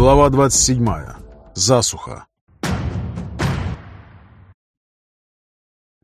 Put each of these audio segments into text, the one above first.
Глава 27. Засуха.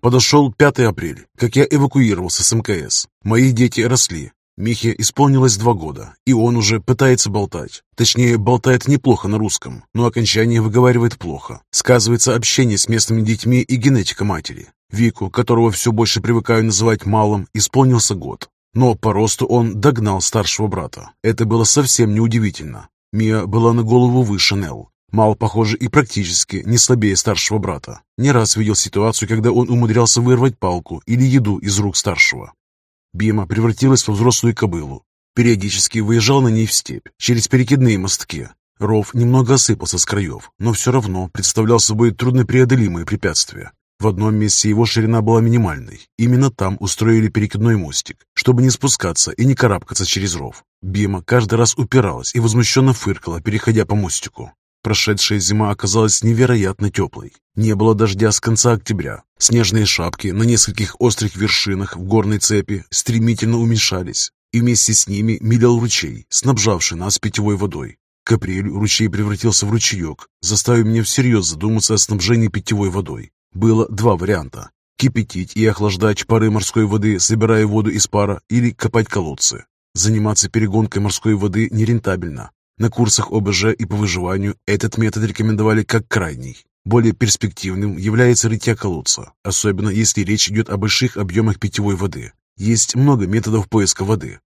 Подошел 5 апреля, как я эвакуировался с МКС. Мои дети росли. Михе исполнилось два года, и он уже пытается болтать. Точнее, болтает неплохо на русском, но окончание выговаривает плохо. Сказывается общение с местными детьми и генетика матери. Вику, которого все больше привыкаю называть малым, исполнился год. Но по росту он догнал старшего брата. Это было совсем неудивительно. Мия была на голову выше Нелл. Мал, похоже, и практически не слабее старшего брата. Не раз видел ситуацию, когда он умудрялся вырвать палку или еду из рук старшего. Бима превратилась во взрослую кобылу. Периодически выезжал на ней в степь, через перекидные мостки. Ров немного осыпался с краев, но все равно представлял собой труднопреодолимые препятствия. В одном месте его ширина была минимальной. Именно там устроили перекидной мостик, чтобы не спускаться и не карабкаться через ров. Бима каждый раз упиралась и возмущенно фыркала, переходя по мостику. Прошедшая зима оказалась невероятно теплой. Не было дождя с конца октября. Снежные шапки на нескольких острых вершинах в горной цепи стремительно уменьшались, и вместе с ними милел ручей, снабжавший нас питьевой водой. К апрелю ручей превратился в ручеек, заставив меня всерьез задуматься о снабжении питьевой водой. Было два варианта – кипятить и охлаждать пары морской воды, собирая воду из пара, или копать колодцы. Заниматься перегонкой морской воды нерентабельно, на курсах ОБЖ и по выживанию этот метод рекомендовали как крайний. Более перспективным является рытье колодца, особенно если речь идет о больших объемах питьевой воды. Есть много методов поиска воды.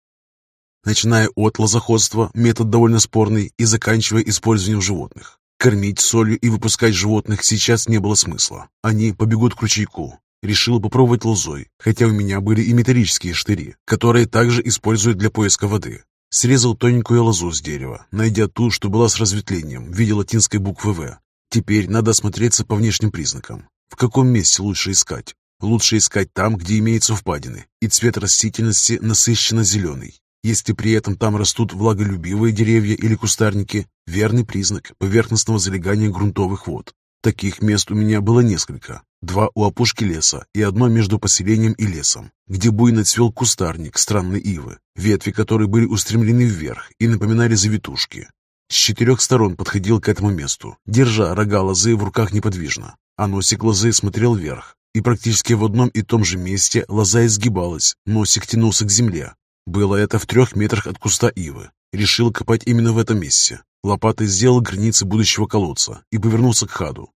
Начиная от лозоходства, метод довольно спорный, и заканчивая использованием животных. Кормить солью и выпускать животных сейчас не было смысла. Они побегут к ручейку. Решил попробовать лозой, хотя у меня были и металлические штыри, которые также используют для поиска воды. Срезал тоненькую лозу с дерева, найдя ту, что была с разветвлением в виде латинской буквы «В». Теперь надо осмотреться по внешним признакам. В каком месте лучше искать? Лучше искать там, где имеются впадины, и цвет растительности насыщенно зеленый. Если при этом там растут влаголюбивые деревья или кустарники, верный признак поверхностного залегания грунтовых вод. Таких мест у меня было несколько. Два у опушки леса и одно между поселением и лесом, где буйно цвел кустарник странной ивы, ветви которой были устремлены вверх и напоминали завитушки. С четырех сторон подходил к этому месту, держа рога лозы в руках неподвижно, а носик лозы смотрел вверх, и практически в одном и том же месте лоза изгибалась, носик тянулся к земле. Было это в трех метрах от куста ивы. Решил копать именно в этом месте. Лопатой сделал границы будущего колодца и повернулся к Хаду.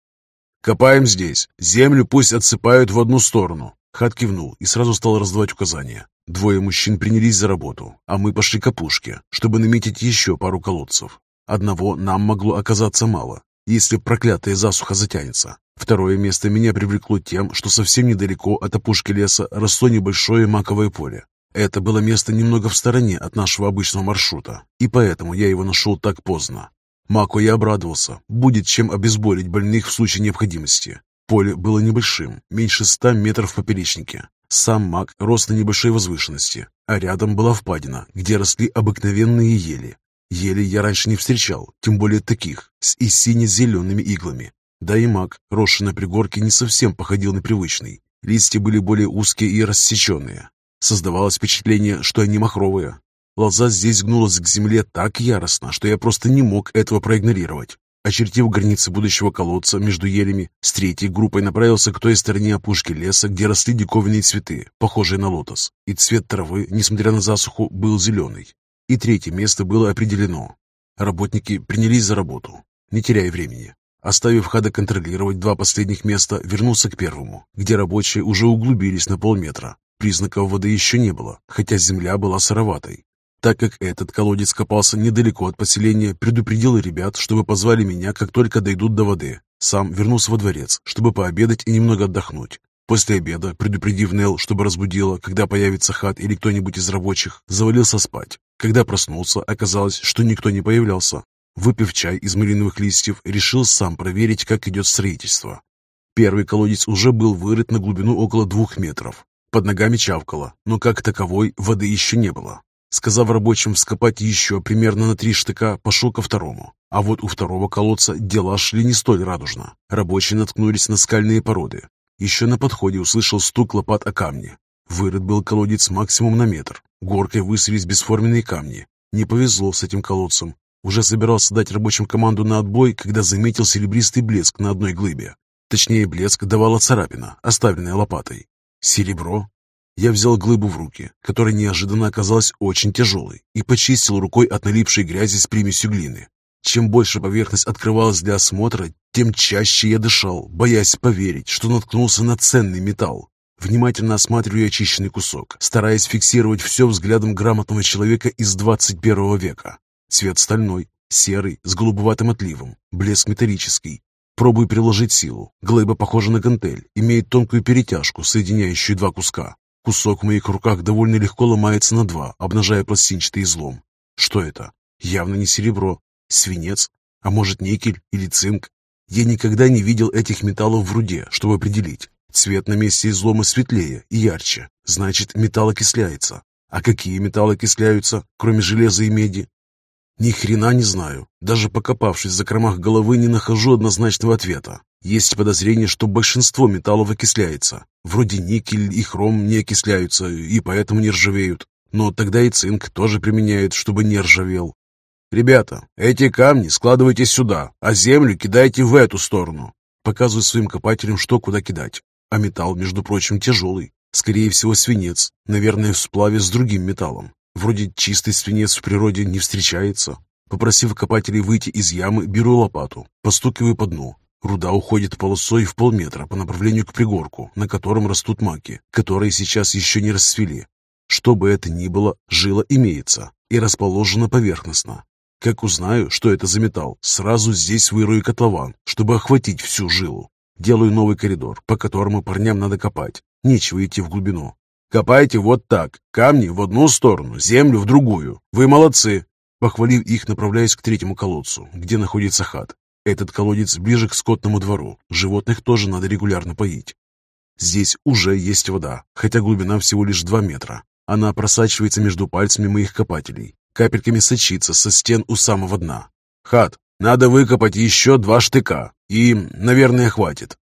«Копаем здесь. Землю пусть отсыпают в одну сторону». Хад кивнул и сразу стал раздавать указания. Двое мужчин принялись за работу, а мы пошли к опушке, чтобы наметить еще пару колодцев. Одного нам могло оказаться мало, если проклятая засуха затянется. Второе место меня привлекло тем, что совсем недалеко от опушки леса росло небольшое маковое поле. Это было место немного в стороне от нашего обычного маршрута, и поэтому я его нашел так поздно. Маку я обрадовался. Будет чем обезболить больных в случае необходимости. Поле было небольшим, меньше ста метров в поперечнике. Сам маг рос на небольшой возвышенности, а рядом была впадина, где росли обыкновенные ели. Ели я раньше не встречал, тем более таких, с и сине-зелеными иглами. Да и маг, росший на пригорке, не совсем походил на привычный. Листья были более узкие и рассеченные. Создавалось впечатление, что они махровые. Лоза здесь гнулась к земле так яростно, что я просто не мог этого проигнорировать. Очертив границы будущего колодца между елями, с третьей группой направился к той стороне опушки леса, где росли диковинные цветы, похожие на лотос. И цвет травы, несмотря на засуху, был зеленый. И третье место было определено. Работники принялись за работу, не теряя времени. Оставив Хада контролировать два последних места, вернулся к первому, где рабочие уже углубились на полметра. Признаков воды еще не было, хотя земля была сыроватой. Так как этот колодец копался недалеко от поселения, предупредил ребят, чтобы позвали меня, как только дойдут до воды. Сам вернулся во дворец, чтобы пообедать и немного отдохнуть. После обеда, предупредив Нел, чтобы разбудила, когда появится хат или кто-нибудь из рабочих, завалился спать. Когда проснулся, оказалось, что никто не появлялся. Выпив чай из малиновых листьев, решил сам проверить, как идет строительство. Первый колодец уже был вырыт на глубину около двух метров. Под ногами чавкало, но как таковой воды еще не было. Сказав рабочим вскопать еще примерно на три штыка, пошел ко второму. А вот у второго колодца дела шли не столь радужно. Рабочие наткнулись на скальные породы. Еще на подходе услышал стук лопат о камни. Вырыт был колодец максимум на метр. Горкой высылись бесформенные камни. Не повезло с этим колодцем. Уже собирался дать рабочим команду на отбой, когда заметил серебристый блеск на одной глыбе. Точнее, блеск давала царапина, оставленная лопатой. Серебро? Я взял глыбу в руки, которая неожиданно оказалась очень тяжелой, и почистил рукой от налипшей грязи с примесью глины. Чем больше поверхность открывалась для осмотра, тем чаще я дышал, боясь поверить, что наткнулся на ценный металл. Внимательно осматриваю очищенный кусок, стараясь фиксировать все взглядом грамотного человека из 21 века. Цвет стальной, серый, с голубоватым отливом, блеск металлический. Пробую приложить силу. Глыба похожа на гантель, имеет тонкую перетяжку, соединяющую два куска. Кусок в моих руках довольно легко ломается на два, обнажая пластинчатый излом. Что это? Явно не серебро. Свинец? А может никель или цинк? Я никогда не видел этих металлов в руде, чтобы определить. Цвет на месте излома светлее и ярче. Значит, металл окисляется. А какие металлы окисляются, кроме железа и меди? Ни хрена не знаю. Даже покопавшись за кромах головы, не нахожу однозначного ответа. Есть подозрение, что большинство металлов окисляется. Вроде никель и хром не окисляются и поэтому не ржавеют. Но тогда и цинк тоже применяют, чтобы не ржавел. «Ребята, эти камни складывайте сюда, а землю кидайте в эту сторону». Показываю своим копателям, что куда кидать. А металл, между прочим, тяжелый. Скорее всего, свинец. Наверное, в сплаве с другим металлом. Вроде чистый свинец в природе не встречается. Попросив копателей выйти из ямы, беру лопату, постукиваю по дну. Руда уходит полосой в полметра по направлению к пригорку, на котором растут маки, которые сейчас еще не расцвели. Что бы это ни было, жила имеется и расположена поверхностно. Как узнаю, что это за металл, сразу здесь вырою котлован, чтобы охватить всю жилу. Делаю новый коридор, по которому парням надо копать. Нечего идти в глубину. Копайте вот так. Камни в одну сторону, землю в другую. Вы молодцы. Похвалив их, направляюсь к третьему колодцу, где находится хат. Этот колодец ближе к скотному двору. Животных тоже надо регулярно поить. Здесь уже есть вода, хотя глубина всего лишь 2 метра. Она просачивается между пальцами моих копателей. Капельками сочится со стен у самого дна. «Хат, надо выкопать еще два штыка. И, наверное, хватит».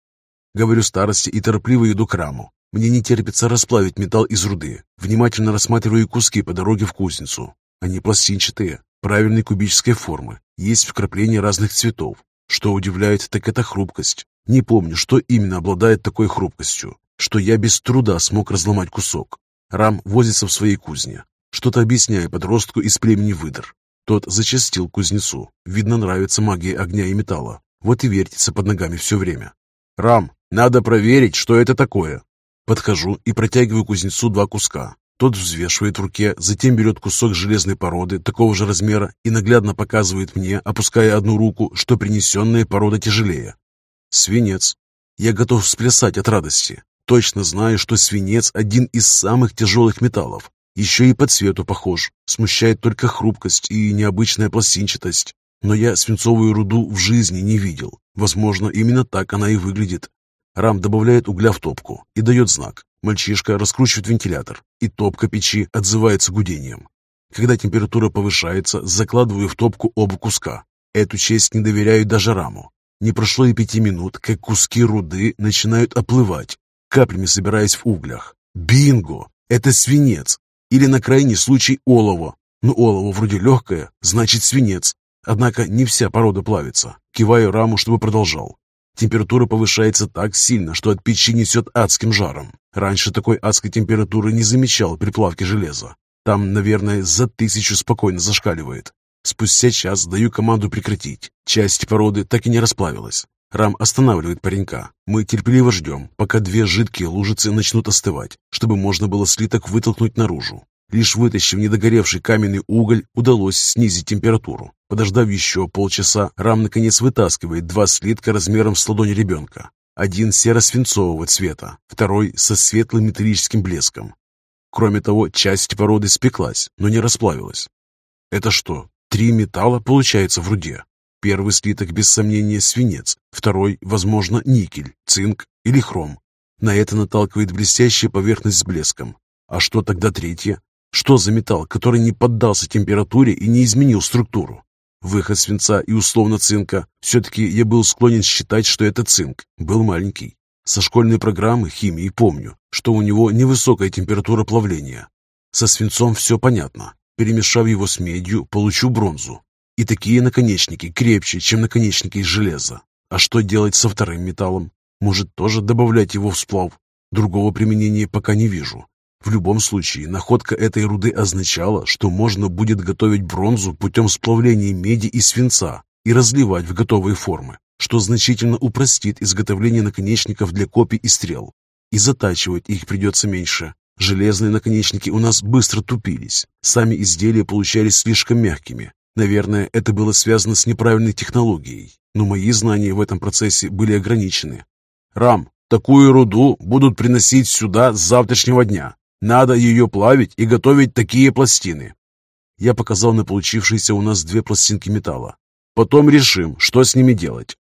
Говорю старости и торопливо иду к раму. Мне не терпится расплавить металл из руды. Внимательно рассматриваю куски по дороге в кузницу. Они пластинчатые, правильной кубической формы. Есть вкрапления разных цветов. Что удивляет, так это хрупкость. Не помню, что именно обладает такой хрупкостью, что я без труда смог разломать кусок. Рам возится в своей кузне, что-то объясняя подростку из племени выдр. Тот зачастил кузнецу. Видно, нравится магия огня и металла. Вот и вертится под ногами все время. «Рам, надо проверить, что это такое», Подхожу и протягиваю кузнецу два куска. Тот взвешивает в руке, затем берет кусок железной породы такого же размера и наглядно показывает мне, опуская одну руку, что принесенная порода тяжелее. Свинец. Я готов сплясать от радости. Точно знаю, что свинец один из самых тяжелых металлов. Еще и по цвету похож. Смущает только хрупкость и необычная пластинчатость. Но я свинцовую руду в жизни не видел. Возможно, именно так она и выглядит. Рам добавляет угля в топку и дает знак. Мальчишка раскручивает вентилятор, и топка печи отзывается гудением. Когда температура повышается, закладываю в топку оба куска. Эту честь не доверяю даже Раму. Не прошло и пяти минут, как куски руды начинают оплывать, каплями собираясь в углях. Бинго! Это свинец! Или на крайний случай олово. Но олово вроде легкое, значит свинец. Однако не вся порода плавится. Киваю Раму, чтобы продолжал. Температура повышается так сильно, что от печи несет адским жаром. Раньше такой адской температуры не замечал при плавке железа. Там, наверное, за тысячу спокойно зашкаливает. Спустя час даю команду прекратить. Часть породы так и не расплавилась. Рам останавливает паренька. Мы терпеливо ждем, пока две жидкие лужицы начнут остывать, чтобы можно было слиток вытолкнуть наружу. Лишь вытащив недогоревший каменный уголь, удалось снизить температуру. Подождав еще полчаса, Рам наконец вытаскивает два слитка размером с ладонь ребенка. Один серо-свинцового цвета, второй со светлым металлическим блеском. Кроме того, часть породы спеклась, но не расплавилась. Это что, три металла получается в руде? Первый слиток, без сомнения, свинец, второй, возможно, никель, цинк или хром. На это наталкивает блестящая поверхность с блеском. А что тогда третье? Что за металл, который не поддался температуре и не изменил структуру? Выход свинца и условно цинка. Все-таки я был склонен считать, что это цинк. Был маленький. Со школьной программы химии помню, что у него невысокая температура плавления. Со свинцом все понятно. Перемешав его с медью, получу бронзу. И такие наконечники крепче, чем наконечники из железа. А что делать со вторым металлом? Может, тоже добавлять его в сплав? Другого применения пока не вижу. В любом случае, находка этой руды означала, что можно будет готовить бронзу путем сплавления меди и свинца и разливать в готовые формы, что значительно упростит изготовление наконечников для копий и стрел. И затачивать их придется меньше. Железные наконечники у нас быстро тупились. Сами изделия получались слишком мягкими. Наверное, это было связано с неправильной технологией, но мои знания в этом процессе были ограничены. «Рам, такую руду будут приносить сюда с завтрашнего дня. Надо ее плавить и готовить такие пластины». Я показал на получившиеся у нас две пластинки металла. Потом решим, что с ними делать.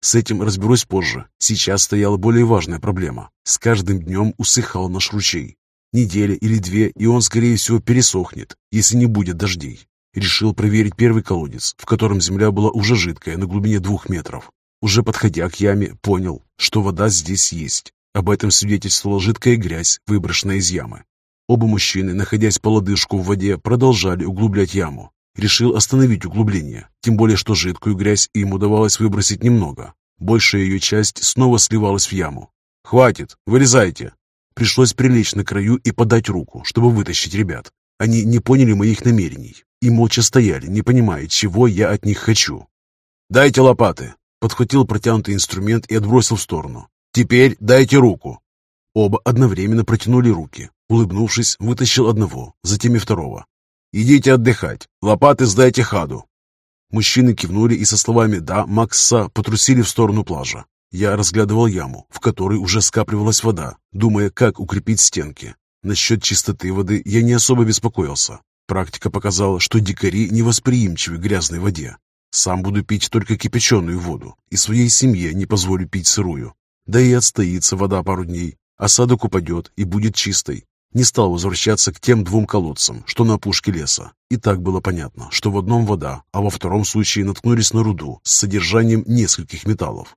С этим разберусь позже. Сейчас стояла более важная проблема. С каждым днем усыхал наш ручей. Неделя или две, и он, скорее всего, пересохнет, если не будет дождей. Решил проверить первый колодец, в котором земля была уже жидкая, на глубине двух метров. Уже подходя к яме, понял, что вода здесь есть. Об этом свидетельствовала жидкая грязь, выброшенная из ямы. Оба мужчины, находясь по лодыжку в воде, продолжали углублять яму. Решил остановить углубление, тем более что жидкую грязь им удавалось выбросить немного. Большая ее часть снова сливалась в яму. «Хватит, вылезайте!» Пришлось прилечь на краю и подать руку, чтобы вытащить ребят. Они не поняли моих намерений и молча стояли, не понимая, чего я от них хочу. «Дайте лопаты!» Подхватил протянутый инструмент и отбросил в сторону. «Теперь дайте руку!» Оба одновременно протянули руки. Улыбнувшись, вытащил одного, затем и второго. «Идите отдыхать. Лопаты сдайте хаду». Мужчины кивнули и со словами «да» Макса потрусили в сторону плажа. Я разглядывал яму, в которой уже скапливалась вода, думая, как укрепить стенки. Насчет чистоты воды я не особо беспокоился. Практика показала, что дикари невосприимчивы к грязной воде. Сам буду пить только кипяченую воду, и своей семье не позволю пить сырую. Да и отстоится вода пару дней, осадок упадет и будет чистой. Не стал возвращаться к тем двум колодцам, что на опушке леса. И так было понятно, что в одном вода, а во втором случае наткнулись на руду с содержанием нескольких металлов.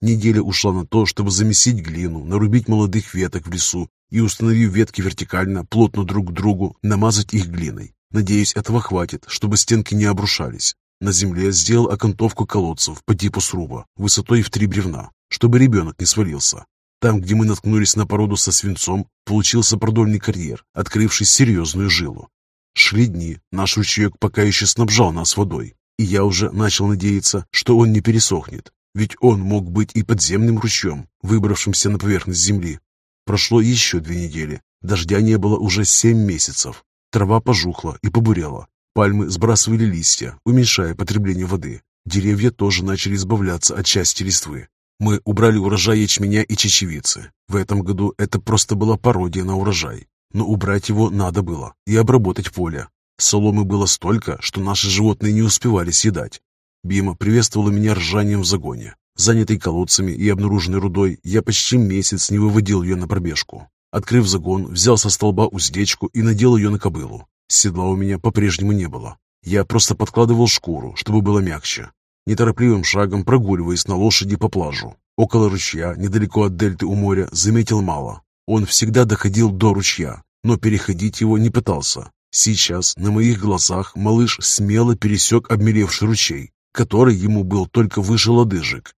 Неделя ушла на то, чтобы замесить глину, нарубить молодых веток в лесу и, установив ветки вертикально, плотно друг к другу, намазать их глиной. Надеюсь, этого хватит, чтобы стенки не обрушались. На земле сделал окантовку колодцев по типу сруба, высотой в три бревна, чтобы ребенок не свалился. Там, где мы наткнулись на породу со свинцом, получился продольный карьер, открывший серьезную жилу. Шли дни, наш ручеек пока еще снабжал нас водой, и я уже начал надеяться, что он не пересохнет, ведь он мог быть и подземным ручьем, выбравшимся на поверхность земли. Прошло еще две недели. Дождя не было уже семь месяцев. Трава пожухла и побурела. Пальмы сбрасывали листья, уменьшая потребление воды. Деревья тоже начали избавляться от части листвы. Мы убрали урожай ячменя и чечевицы. В этом году это просто была пародия на урожай. Но убрать его надо было и обработать поле. Соломы было столько, что наши животные не успевали съедать. Бима приветствовала меня ржанием в загоне. Занятый колодцами и обнаруженной рудой, я почти месяц не выводил ее на пробежку. Открыв загон, взял со столба уздечку и надел ее на кобылу. Седла у меня по-прежнему не было. Я просто подкладывал шкуру, чтобы было мягче. Неторопливым шагом прогуливаясь на лошади по плажу. Около ручья, недалеко от дельты у моря, заметил мало. Он всегда доходил до ручья, но переходить его не пытался. Сейчас на моих глазах малыш смело пересек обмелевший ручей, который ему был только выше лодыжек.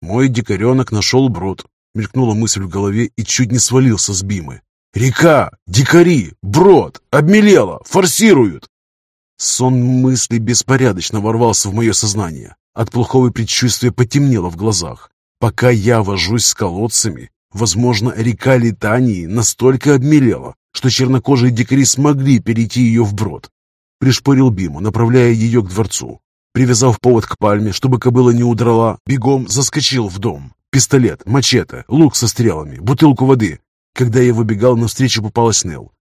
«Мой дикаренок нашел брод», — мелькнула мысль в голове и чуть не свалился с Бимы. «Река! Дикари! Брод! Обмелело! Форсируют!» Сон мысли беспорядочно ворвался в мое сознание. От плохого предчувствия потемнело в глазах. Пока я вожусь с колодцами, возможно, река Литании настолько обмелела, что чернокожие дикари смогли перейти ее вброд. Пришпорил Биму, направляя ее к дворцу. Привязав повод к пальме, чтобы кобыла не удрала, бегом заскочил в дом. Пистолет, мачете, лук со стрелами, бутылку воды. Когда я выбегал, навстречу попалась Нел.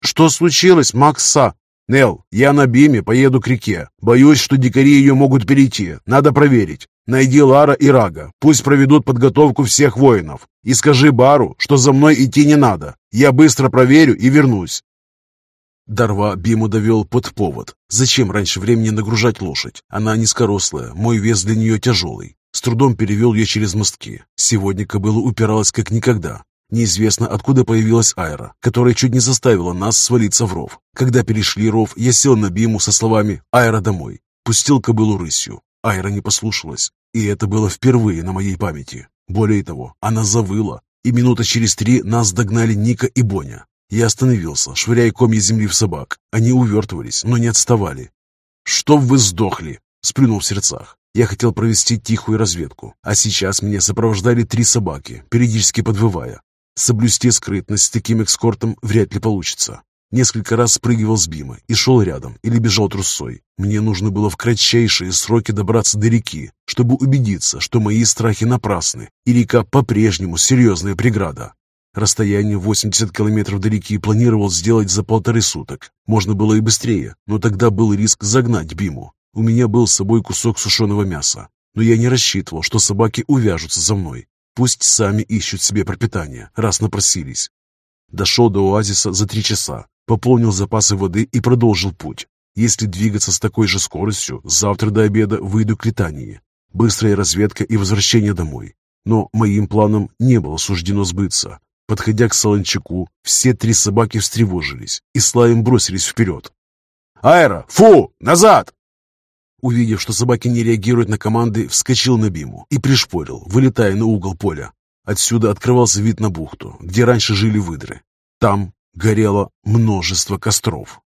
«Что случилось, Макса?» «Нел, я на Биме поеду к реке. Боюсь, что дикари ее могут перейти. Надо проверить. Найди Лара и Рага. Пусть проведут подготовку всех воинов. И скажи Бару, что за мной идти не надо. Я быстро проверю и вернусь. Дарва Биму довел под повод. Зачем раньше времени нагружать лошадь? Она низкорослая, мой вес для нее тяжелый. С трудом перевел ее через мостки. Сегодня кобыла упиралась как никогда. Неизвестно, откуда появилась Айра, которая чуть не заставила нас свалиться в ров. Когда перешли ров, я сел на Биму со словами «Айра домой». пустил кобылу рысью. Айра не послушалась, и это было впервые на моей памяти. Более того, она завыла, и минута через три нас догнали Ника и Боня. Я остановился, швыряя комья земли в собак. Они увертывались, но не отставали. «Чтоб вы сдохли!» — сплюнул в сердцах. Я хотел провести тихую разведку, а сейчас меня сопровождали три собаки, периодически подвывая. Соблюсти скрытность с таким экскортом вряд ли получится. Несколько раз спрыгивал с Бима и шел рядом или бежал трусой. Мне нужно было в кратчайшие сроки добраться до реки, чтобы убедиться, что мои страхи напрасны, и река по-прежнему серьезная преграда. Расстояние 80 километров до реки планировал сделать за полторы суток. Можно было и быстрее, но тогда был риск загнать Биму. У меня был с собой кусок сушеного мяса, но я не рассчитывал, что собаки увяжутся за мной. Пусть сами ищут себе пропитание, раз напросились. Дошел до оазиса за три часа, пополнил запасы воды и продолжил путь. Если двигаться с такой же скоростью, завтра до обеда выйду к Литании. Быстрая разведка и возвращение домой. Но моим планам не было суждено сбыться. Подходя к Солончаку, все три собаки встревожились и с лаем бросились вперед. «Аэро! Фу! Назад!» Увидев, что собаки не реагируют на команды, вскочил на Биму и пришпорил, вылетая на угол поля. Отсюда открывался вид на бухту, где раньше жили выдры. Там горело множество костров.